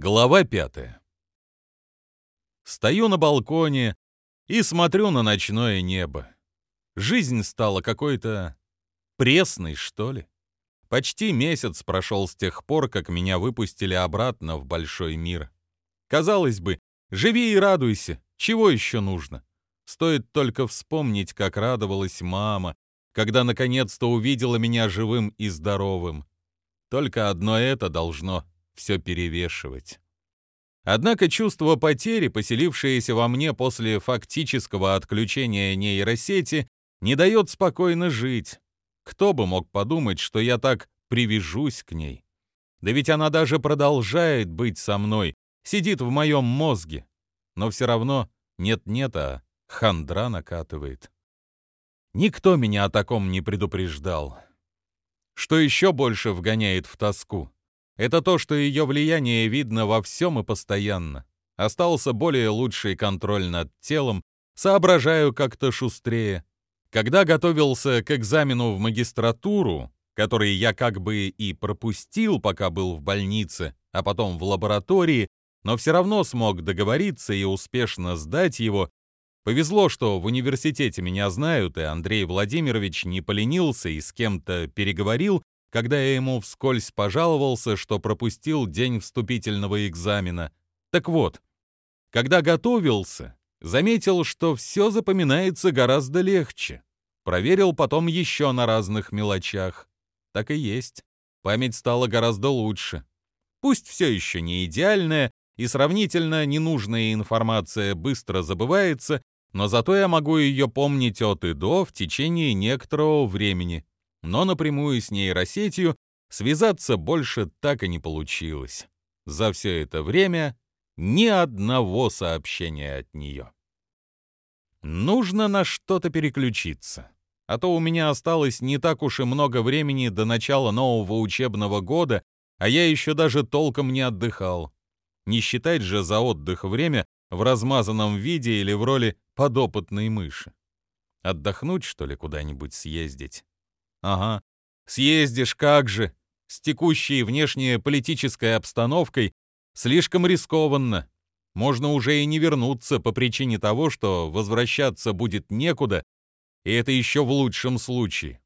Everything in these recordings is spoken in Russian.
Глава пятая. Стою на балконе и смотрю на ночное небо. Жизнь стала какой-то пресной, что ли. Почти месяц прошел с тех пор, как меня выпустили обратно в большой мир. Казалось бы, живи и радуйся, чего еще нужно? Стоит только вспомнить, как радовалась мама, когда наконец-то увидела меня живым и здоровым. Только одно это должно все перевешивать. Однако чувство потери, поселившееся во мне после фактического отключения нейросети, не дает спокойно жить. Кто бы мог подумать, что я так привяжусь к ней? Да ведь она даже продолжает быть со мной, сидит в моем мозге. Но все равно нет-нет, а хандра накатывает. Никто меня о таком не предупреждал. Что еще больше вгоняет в тоску? Это то, что ее влияние видно во всем и постоянно. Остался более лучший контроль над телом, соображаю как-то шустрее. Когда готовился к экзамену в магистратуру, который я как бы и пропустил, пока был в больнице, а потом в лаборатории, но все равно смог договориться и успешно сдать его, Повезло, что в университете меня знают, и Андрей Владимирович не поленился и с кем-то переговорил, когда я ему вскользь пожаловался, что пропустил день вступительного экзамена. Так вот, когда готовился, заметил, что все запоминается гораздо легче. Проверил потом еще на разных мелочах. Так и есть. Память стала гораздо лучше. Пусть все еще не идеальная, и сравнительно ненужная информация быстро забывается, но зато я могу ее помнить от и до в течение некоторого времени но напрямую с нейросетью связаться больше так и не получилось. За все это время ни одного сообщения от нее. Нужно на что-то переключиться, а то у меня осталось не так уж и много времени до начала нового учебного года, а я еще даже толком не отдыхал. Не считать же за отдых время в размазанном виде или в роли подопытной мыши. Отдохнуть, что ли, куда-нибудь съездить? Ага, съездишь как же. С текущей внешней политической обстановкой слишком рискованно. Можно уже и не вернуться по причине того, что возвращаться будет некуда, и это еще в лучшем случае.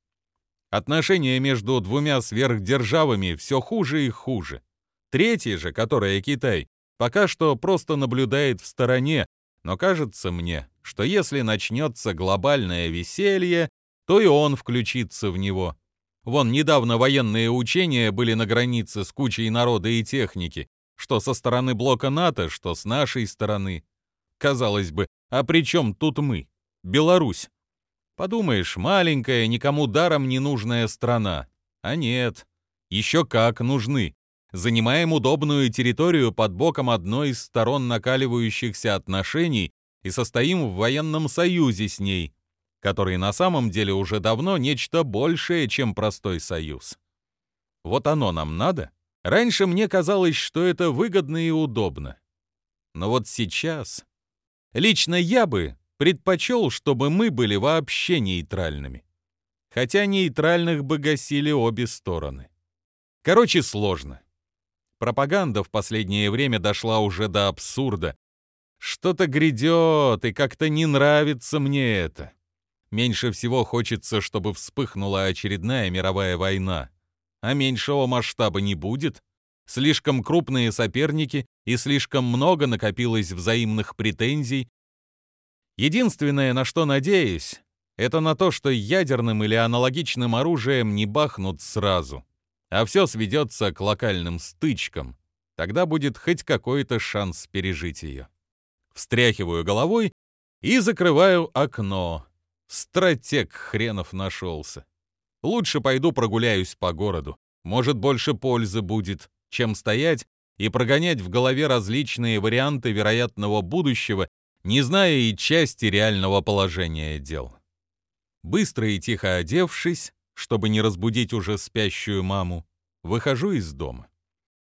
Отношения между двумя сверхдержавами все хуже и хуже. Третья же, которая Китай, пока что просто наблюдает в стороне, но кажется мне, что если начнется глобальное веселье, то и он включится в него. Вон недавно военные учения были на границе с кучей народа и техники, что со стороны блока НАТО, что с нашей стороны. Казалось бы, а при чем тут мы? Беларусь. Подумаешь, маленькая, никому даром не нужная страна. А нет, еще как нужны. Занимаем удобную территорию под боком одной из сторон накаливающихся отношений и состоим в военном союзе с ней который на самом деле уже давно нечто большее, чем простой союз. Вот оно нам надо? Раньше мне казалось, что это выгодно и удобно. Но вот сейчас... Лично я бы предпочел, чтобы мы были вообще нейтральными. Хотя нейтральных бы гасили обе стороны. Короче, сложно. Пропаганда в последнее время дошла уже до абсурда. Что-то грядет, и как-то не нравится мне это. Меньше всего хочется, чтобы вспыхнула очередная мировая война. А меньшего масштаба не будет. Слишком крупные соперники и слишком много накопилось взаимных претензий. Единственное, на что надеюсь, это на то, что ядерным или аналогичным оружием не бахнут сразу, а все сведется к локальным стычкам. Тогда будет хоть какой-то шанс пережить ее. Встряхиваю головой и закрываю окно, Стратег хренов нашелся. Лучше пойду прогуляюсь по городу. Может, больше пользы будет, чем стоять и прогонять в голове различные варианты вероятного будущего, не зная и части реального положения дел. Быстро и тихо одевшись, чтобы не разбудить уже спящую маму, выхожу из дома.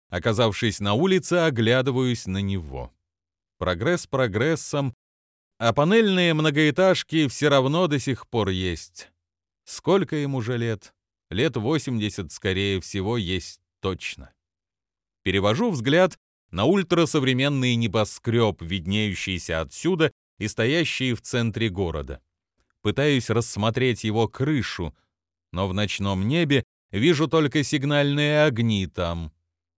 Оказавшись на улице, оглядываюсь на него. Прогресс прогрессом, а панельные многоэтажки все равно до сих пор есть. Сколько им уже лет? Лет 80, скорее всего, есть точно. Перевожу взгляд на ультрасовременный небоскреб, виднеющийся отсюда и стоящий в центре города. Пытаюсь рассмотреть его крышу, но в ночном небе вижу только сигнальные огни там.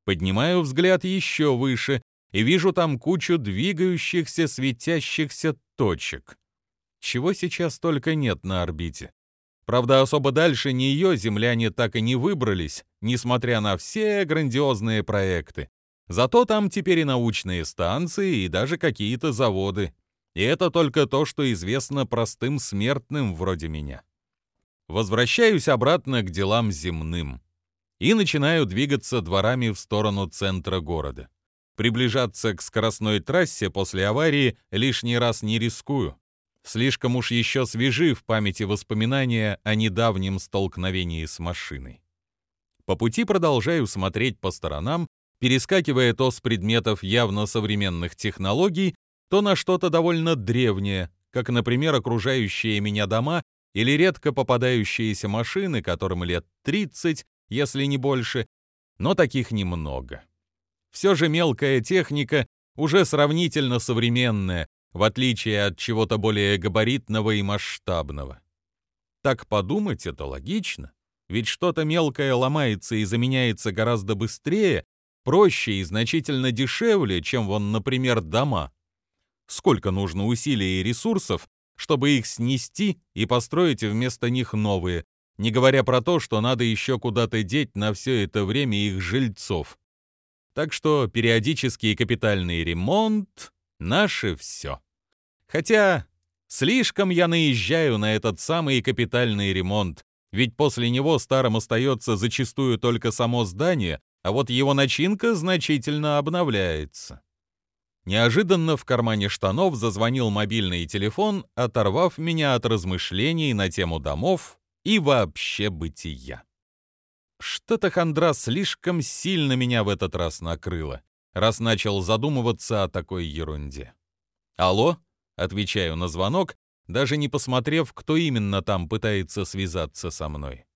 Поднимаю взгляд еще выше и вижу там кучу двигающихся светящихся точек. Чего сейчас только нет на орбите. Правда, особо дальше нее земляне так и не выбрались, несмотря на все грандиозные проекты. Зато там теперь и научные станции, и даже какие-то заводы. И это только то, что известно простым смертным вроде меня. Возвращаюсь обратно к делам земным и начинаю двигаться дворами в сторону центра города. Приближаться к скоростной трассе после аварии лишний раз не рискую. Слишком уж еще свежи в памяти воспоминания о недавнем столкновении с машиной. По пути продолжаю смотреть по сторонам, перескакивая то с предметов явно современных технологий, то на что-то довольно древнее, как, например, окружающие меня дома или редко попадающиеся машины, которым лет 30, если не больше, но таких немного. Все же мелкая техника уже сравнительно современная, в отличие от чего-то более габаритного и масштабного. Так подумать это логично, ведь что-то мелкое ломается и заменяется гораздо быстрее, проще и значительно дешевле, чем вон, например, дома. Сколько нужно усилий и ресурсов, чтобы их снести и построить вместо них новые, не говоря про то, что надо еще куда-то деть на все это время их жильцов. Так что периодический капитальный ремонт — наше все. Хотя слишком я наезжаю на этот самый капитальный ремонт, ведь после него старым остается зачастую только само здание, а вот его начинка значительно обновляется. Неожиданно в кармане штанов зазвонил мобильный телефон, оторвав меня от размышлений на тему домов и вообще бытия. Что-то хандра слишком сильно меня в этот раз накрыло, раз начал задумываться о такой ерунде. «Алло?» — отвечаю на звонок, даже не посмотрев, кто именно там пытается связаться со мной.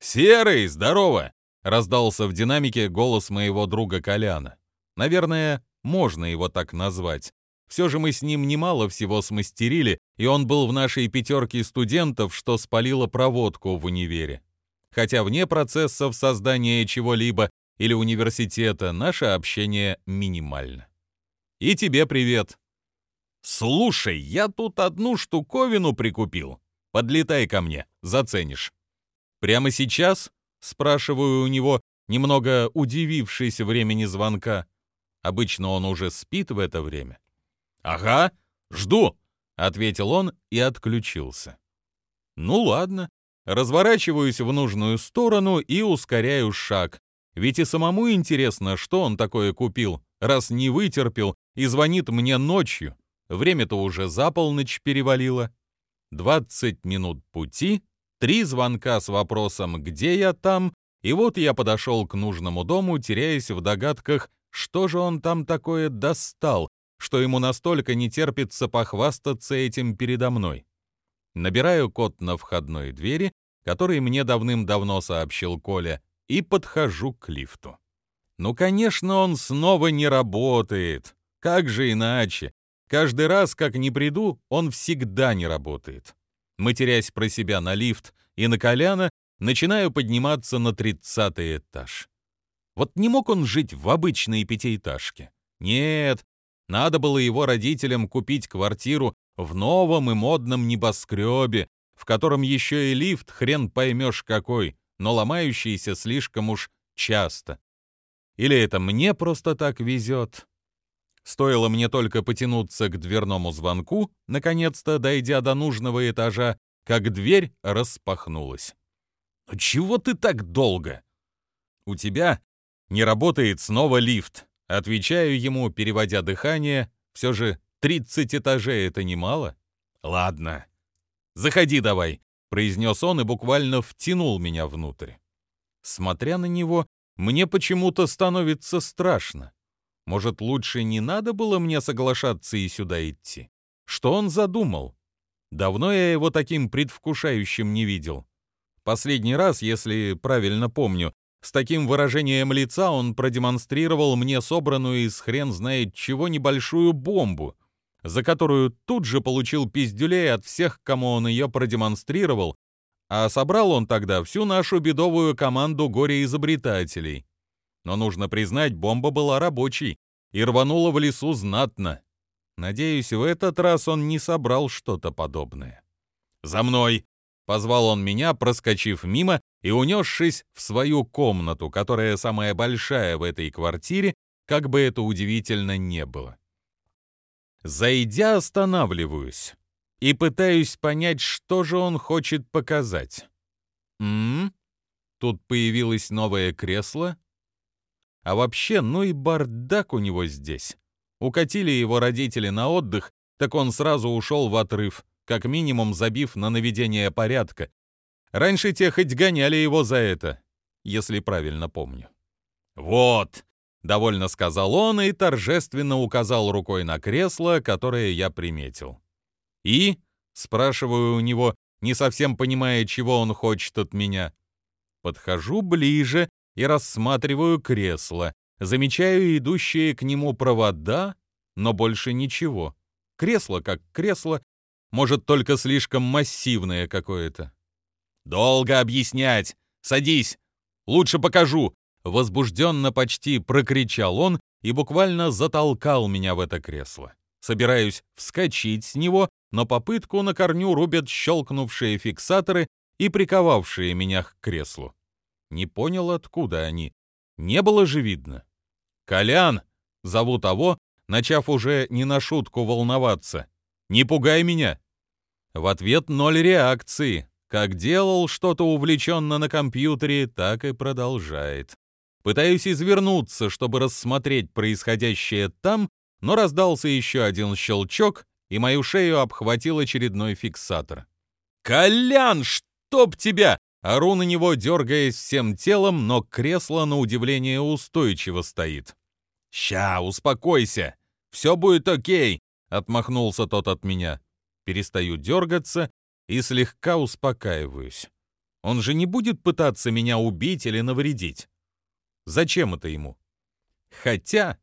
«Серый, здорово!» — раздался в динамике голос моего друга Коляна. Наверное, можно его так назвать. Все же мы с ним немало всего смастерили, и он был в нашей пятерке студентов, что спалило проводку в универе хотя вне процессов создания чего-либо или университета наше общение минимально. И тебе привет. Слушай, я тут одну штуковину прикупил. Подлетай ко мне, заценишь. Прямо сейчас? Спрашиваю у него, немного удивившись времени звонка. Обычно он уже спит в это время. «Ага, жду», — ответил он и отключился. «Ну ладно, Разворачиваюсь в нужную сторону и ускоряю шаг. Ведь и самому интересно, что он такое купил, раз не вытерпел и звонит мне ночью. Время-то уже за полночь перевалило. 20 минут пути, три звонка с вопросом «Где я там?» И вот я подошел к нужному дому, теряясь в догадках, что же он там такое достал, что ему настолько не терпится похвастаться этим передо мной. Набираю код на входной двери, который мне давным-давно сообщил Коля, и подхожу к лифту. Ну, конечно, он снова не работает. Как же иначе? Каждый раз, как не приду, он всегда не работает. Матерясь про себя на лифт и на Коляна, начинаю подниматься на тридцатый этаж. Вот не мог он жить в обычной пятиэтажке. Нет, надо было его родителям купить квартиру в новом и модном небоскребе, в котором еще и лифт хрен поймешь какой, но ломающийся слишком уж часто. Или это мне просто так везет? Стоило мне только потянуться к дверному звонку, наконец-то дойдя до нужного этажа, как дверь распахнулась. «Ну «Чего ты так долго?» «У тебя не работает снова лифт», — отвечаю ему, переводя дыхание. «Все же 30 этажей — это немало?» «Ладно, заходи давай», — произнес он и буквально втянул меня внутрь. Смотря на него, мне почему-то становится страшно. Может, лучше не надо было мне соглашаться и сюда идти? Что он задумал? Давно я его таким предвкушающим не видел. Последний раз, если правильно помню, С таким выражением лица он продемонстрировал мне собранную из хрен знает чего небольшую бомбу, за которую тут же получил пиздюлей от всех, кому он ее продемонстрировал, а собрал он тогда всю нашу бедовую команду горе-изобретателей. Но нужно признать, бомба была рабочей и рванула в лесу знатно. Надеюсь, в этот раз он не собрал что-то подобное. «За мной!» — позвал он меня, проскочив мимо и унесшись в свою комнату, которая самая большая в этой квартире, как бы это удивительно не было. Зайдя, останавливаюсь и пытаюсь понять, что же он хочет показать. М, Тут появилось новое кресло. А вообще, ну и бардак у него здесь. Укатили его родители на отдых, так он сразу ушел в отрыв, как минимум забив на наведение порядка. Раньше те хоть гоняли его за это, если правильно помню. «Вот!» — довольно сказал он и торжественно указал рукой на кресло, которое я приметил. «И?» — спрашиваю у него, не совсем понимая, чего он хочет от меня. Подхожу ближе и рассматриваю кресло, замечаю идущие к нему провода, но больше ничего. Кресло как кресло, может, только слишком массивное какое-то. «Долго объяснять! Садись! Лучше покажу!» Возбужденно почти прокричал он и буквально затолкал меня в это кресло. Собираюсь вскочить с него, но попытку на корню рубят щелкнувшие фиксаторы и приковавшие меня к креслу. Не понял, откуда они. Не было же видно. «Колян!» — зову того, начав уже не на шутку волноваться. «Не пугай меня!» В ответ ноль реакции. Как делал что-то увлеченно на компьютере, так и продолжает. Пытаюсь извернуться, чтобы рассмотреть происходящее там, но раздался еще один щелчок, и мою шею обхватил очередной фиксатор. «Колян, чтоб тебя!» Ору на него, дергаясь всем телом, но кресло, на удивление, устойчиво стоит. «Ща, успокойся! Все будет окей!» — отмахнулся тот от меня. Перестаю дергаться и слегка успокаиваюсь. Он же не будет пытаться меня убить или навредить. Зачем это ему? Хотя,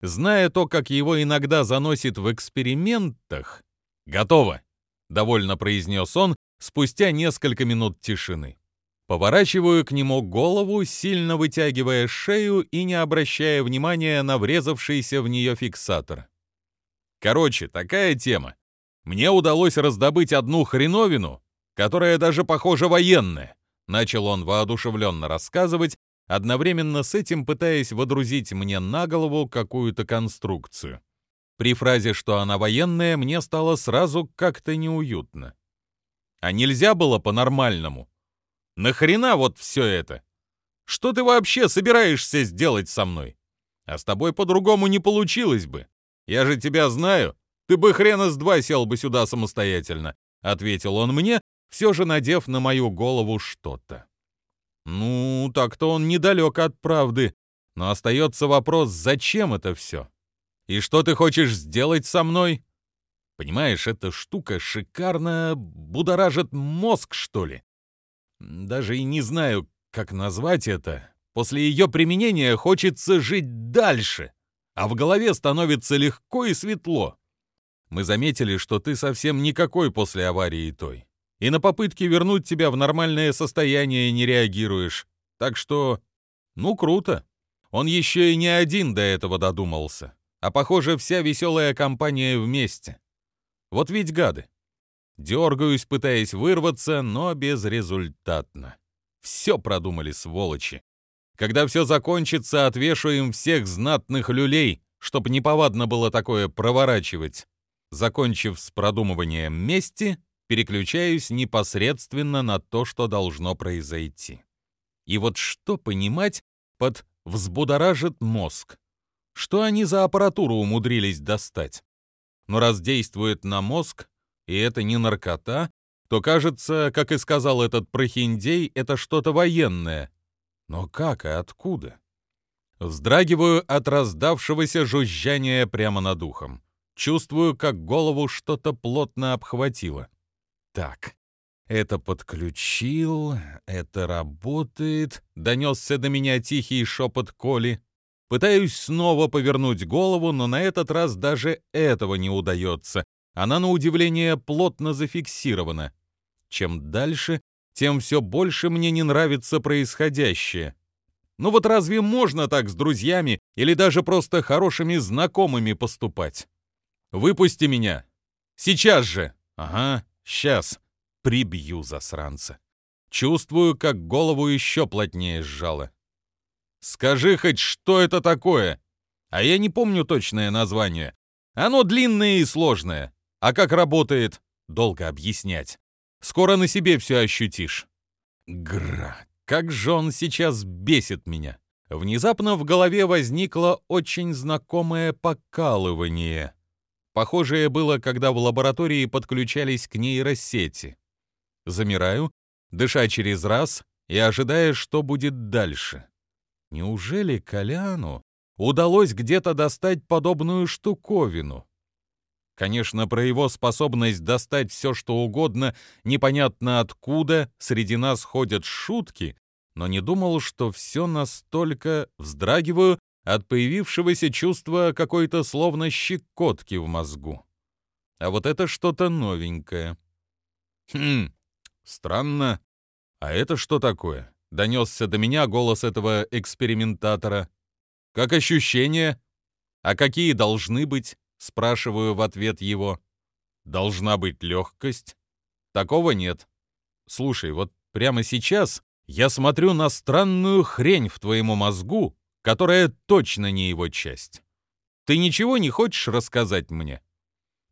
зная то, как его иногда заносит в экспериментах... «Готово!» — довольно произнес он спустя несколько минут тишины. Поворачиваю к нему голову, сильно вытягивая шею и не обращая внимания на врезавшийся в нее фиксатор. Короче, такая тема. Мне удалось раздобыть одну хреновину, которая даже, похоже, военная. Начал он воодушевленно рассказывать, одновременно с этим пытаясь водрузить мне на голову какую-то конструкцию. При фразе, что она военная, мне стало сразу как-то неуютно. А нельзя было по-нормальному? Нахрена вот все это? Что ты вообще собираешься сделать со мной? А с тобой по-другому не получилось бы. Я же тебя знаю. Ты бы хрена с два сел бы сюда самостоятельно, ответил он мне, все же надев на мою голову что-то. Ну, так-то он недалек от правды, но остается вопрос, зачем это все? И что ты хочешь сделать со мной? Понимаешь, эта штука шикарно будоражит мозг, что ли. Даже и не знаю, как назвать это. После ее применения хочется жить дальше, а в голове становится легко и светло. Мы заметили, что ты совсем никакой после аварии той. И на попытки вернуть тебя в нормальное состояние не реагируешь. Так что, ну, круто. Он еще и не один до этого додумался. А похоже, вся веселая компания вместе. Вот ведь гады. Дергаюсь, пытаясь вырваться, но безрезультатно. Все продумали, сволочи. Когда все закончится, отвешу им всех знатных люлей, чтоб неповадно было такое проворачивать. Закончив с продумыванием мести, переключаюсь непосредственно на то, что должно произойти. И вот что понимать под «взбудоражит мозг»? Что они за аппаратуру умудрились достать? Но раз действует на мозг, и это не наркота, то кажется, как и сказал этот прохиндей, это что-то военное. Но как и откуда? Вздрагиваю от раздавшегося жужжания прямо над ухом. Чувствую, как голову что-то плотно обхватило. Так, Это подключил, это работает, донесся до меня тихий шепот Коли. Пытаюсь снова повернуть голову, но на этот раз даже этого не удается. Она, на удивление, плотно зафиксирована. Чем дальше, тем все больше мне не нравится происходящее. Ну вот разве можно так с друзьями или даже просто хорошими знакомыми поступать? Выпусти меня. Сейчас же. Ага, сейчас. Прибью засранца. Чувствую, как голову еще плотнее сжало. Скажи хоть, что это такое? А я не помню точное название. Оно длинное и сложное. А как работает, долго объяснять. Скоро на себе все ощутишь. Гра, как же он сейчас бесит меня. Внезапно в голове возникло очень знакомое покалывание. Похожее было, когда в лаборатории подключались к нейросети. Замираю, дыша через раз и ожидая, что будет дальше. Неужели Коляну удалось где-то достать подобную штуковину? Конечно, про его способность достать все, что угодно, непонятно откуда, среди нас ходят шутки, но не думал, что все настолько вздрагиваю от появившегося чувства какой-то словно щекотки в мозгу. А вот это что-то новенькое. Хм, странно. А это что такое? Донесся до меня голос этого экспериментатора. Как ощущения? А какие должны быть? Спрашиваю в ответ его. Должна быть легкость? Такого нет. Слушай, вот прямо сейчас я смотрю на странную хрень в твоему мозгу, которая точно не его часть. Ты ничего не хочешь рассказать мне?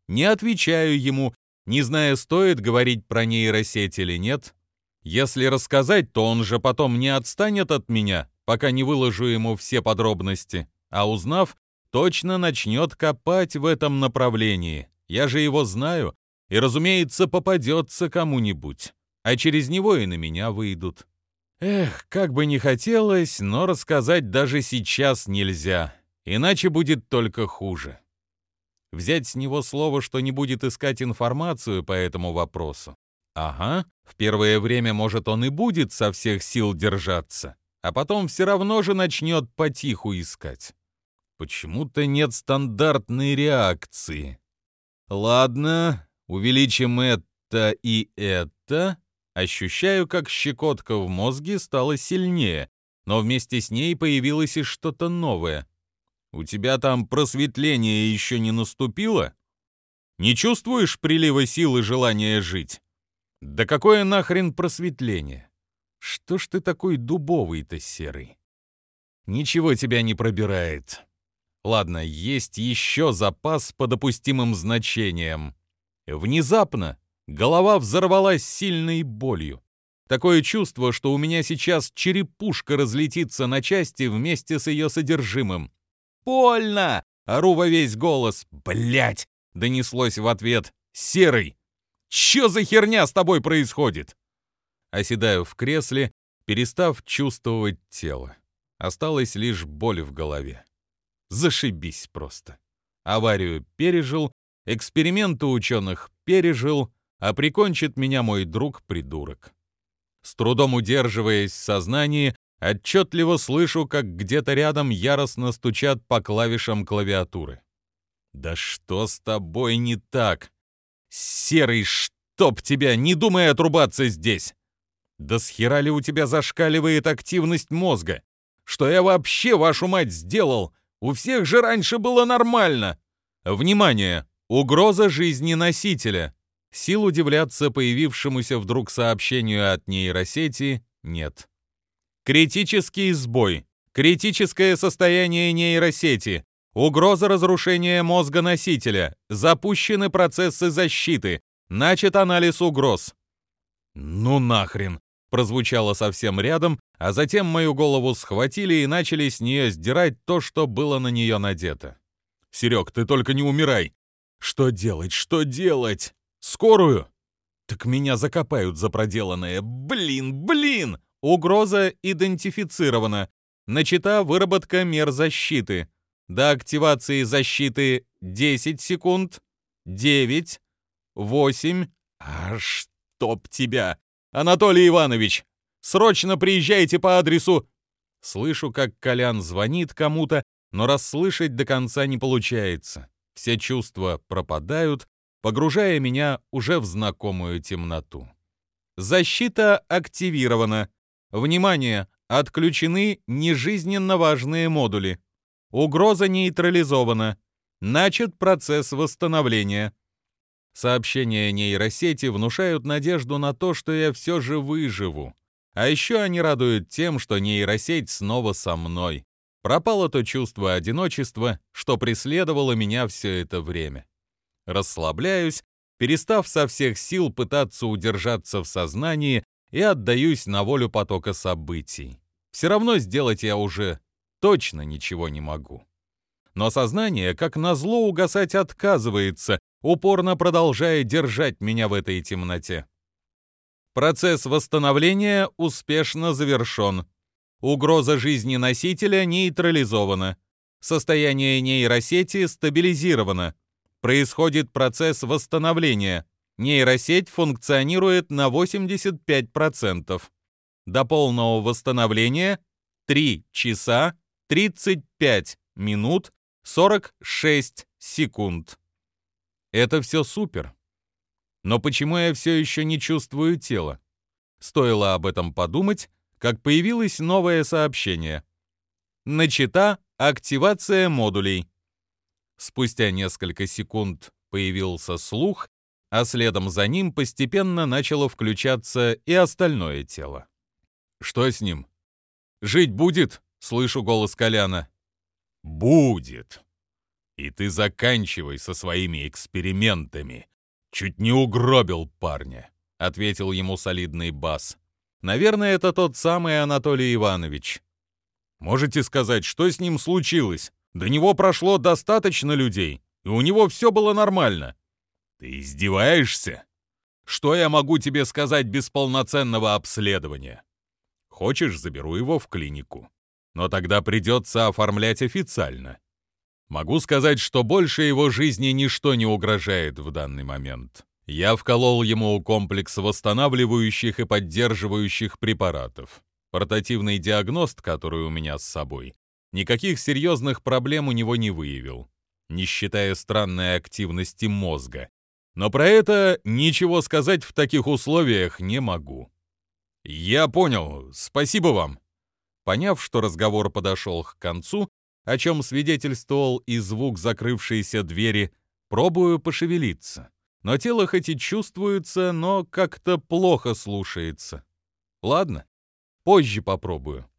Не отвечаю ему, не зная, стоит говорить про нейросеть или нет. Если рассказать, то он же потом не отстанет от меня, пока не выложу ему все подробности, а узнав, точно начнет копать в этом направлении. Я же его знаю, и, разумеется, попадется кому-нибудь, а через него и на меня выйдут. Эх, как бы не хотелось, но рассказать даже сейчас нельзя, иначе будет только хуже. Взять с него слово, что не будет искать информацию по этому вопросу. Ага, в первое время, может, он и будет со всех сил держаться, а потом все равно же начнет потиху искать. Почему-то нет стандартной реакции. Ладно, увеличим это и это. Ощущаю, как щекотка в мозге стала сильнее, но вместе с ней появилось и что-то новое. У тебя там просветление еще не наступило? Не чувствуешь прилива сил и желания жить? Да какое нахрен просветление? Что ж ты такой дубовый-то серый? Ничего тебя не пробирает. Ладно, есть еще запас по допустимым значениям. Внезапно голова взорвалась сильной болью. Такое чувство, что у меня сейчас черепушка разлетится на части вместе с ее содержимым. «Больно!» — ору во весь голос. Блять! донеслось в ответ. «Серый! Че за херня с тобой происходит?» Оседаю в кресле, перестав чувствовать тело. Осталась лишь боль в голове. Зашибись просто. Аварию пережил, эксперименты ученых пережил, а прикончит меня мой друг-придурок. С трудом удерживаясь в сознании, отчетливо слышу, как где-то рядом яростно стучат по клавишам клавиатуры. «Да что с тобой не так? Серый, чтоб тебя, не думай отрубаться здесь! Да с хера ли у тебя зашкаливает активность мозга? Что я вообще, вашу мать, сделал, у всех же раньше было нормально. Внимание! Угроза жизни носителя. Сил удивляться появившемуся вдруг сообщению от нейросети нет. Критический сбой. Критическое состояние нейросети. Угроза разрушения мозга носителя. Запущены процессы защиты. Начат анализ угроз. Ну нахрен прозвучало совсем рядом, а затем мою голову схватили и начали с нее сдирать то, что было на нее надето. «Серег, ты только не умирай!» «Что делать? Что делать? Скорую?» «Так меня закопают за проделанное! Блин, блин!» Угроза идентифицирована. Начата выработка мер защиты. До активации защиты 10 секунд, 9, 8. А что? «Чтоб тебя! Анатолий Иванович! Срочно приезжайте по адресу...» Слышу, как Колян звонит кому-то, но расслышать до конца не получается. Все чувства пропадают, погружая меня уже в знакомую темноту. Защита активирована. Внимание! Отключены нежизненно важные модули. Угроза нейтрализована. Начат процесс восстановления. Сообщения нейросети внушают надежду на то, что я все же выживу. А еще они радуют тем, что нейросеть снова со мной. Пропало то чувство одиночества, что преследовало меня все это время. Расслабляюсь, перестав со всех сил пытаться удержаться в сознании и отдаюсь на волю потока событий. Все равно сделать я уже точно ничего не могу. Но сознание, как назло, угасать отказывается, упорно продолжая держать меня в этой темноте. Процесс восстановления успешно завершен. Угроза жизни носителя нейтрализована. Состояние нейросети стабилизировано. Происходит процесс восстановления. Нейросеть функционирует на 85%. До полного восстановления 3 часа 35 минут 46 секунд. Это все супер. Но почему я все еще не чувствую тела? Стоило об этом подумать, как появилось новое сообщение. Начата активация модулей. Спустя несколько секунд появился слух, а следом за ним постепенно начало включаться и остальное тело. «Что с ним? Жить будет?» — слышу голос Коляна. «Будет. И ты заканчивай со своими экспериментами», «Чуть не угробил парня», — ответил ему солидный бас. «Наверное, это тот самый Анатолий Иванович. Можете сказать, что с ним случилось? До него прошло достаточно людей, и у него все было нормально». «Ты издеваешься? Что я могу тебе сказать без полноценного обследования? Хочешь, заберу его в клинику. Но тогда придется оформлять официально. Могу сказать, что больше его жизни ничто не угрожает в данный момент. Я вколол ему комплекс восстанавливающих и поддерживающих препаратов. Портативный диагност, который у меня с собой, никаких серьезных проблем у него не выявил, не считая странной активности мозга. Но про это ничего сказать в таких условиях не могу. «Я понял. Спасибо вам». Поняв, что разговор подошел к концу, о чем свидетельствовал и звук закрывшейся двери, пробую пошевелиться. Но тело хоть и чувствуется, но как-то плохо слушается. Ладно, позже попробую.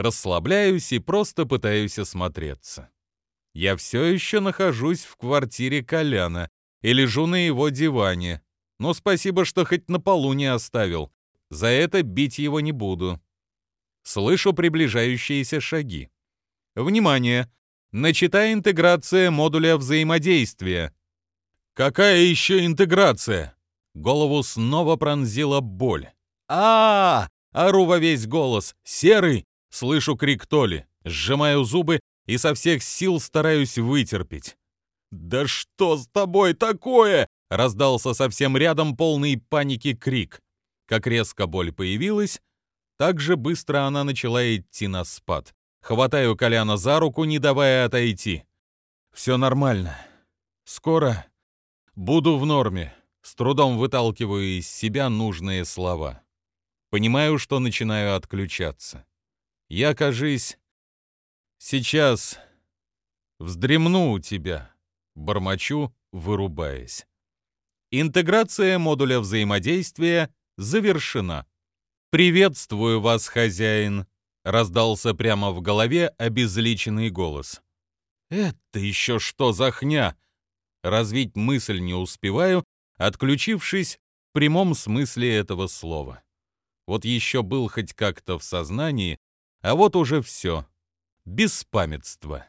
Расслабляюсь и просто пытаюсь осмотреться. Я все еще нахожусь в квартире Коляна и лежу на его диване. Но спасибо, что хоть на полу не оставил. За это бить его не буду. Слышу приближающиеся шаги. Внимание! Начата интеграция модуля взаимодействия. Какая еще интеграция? Голову снова пронзила боль. а, -а, -а Ору во весь голос. «Серый!» — слышу крик Толи. Сжимаю зубы и со всех сил стараюсь вытерпеть. «Да что с тобой такое?» — раздался совсем рядом полный паники крик. Как резко боль появилась, так же быстро она начала идти на спад. Хватаю Коляна за руку, не давая отойти. «Все нормально. Скоро буду в норме». С трудом выталкиваю из себя нужные слова. Понимаю, что начинаю отключаться. Я, кажись, сейчас вздремну у тебя, бормочу, вырубаясь. Интеграция модуля взаимодействия завершена. «Приветствую вас, хозяин!» Раздался прямо в голове обезличенный голос. «Это еще что за хня?» Развить мысль не успеваю, отключившись в прямом смысле этого слова. Вот еще был хоть как-то в сознании, а вот уже все. Беспамятство.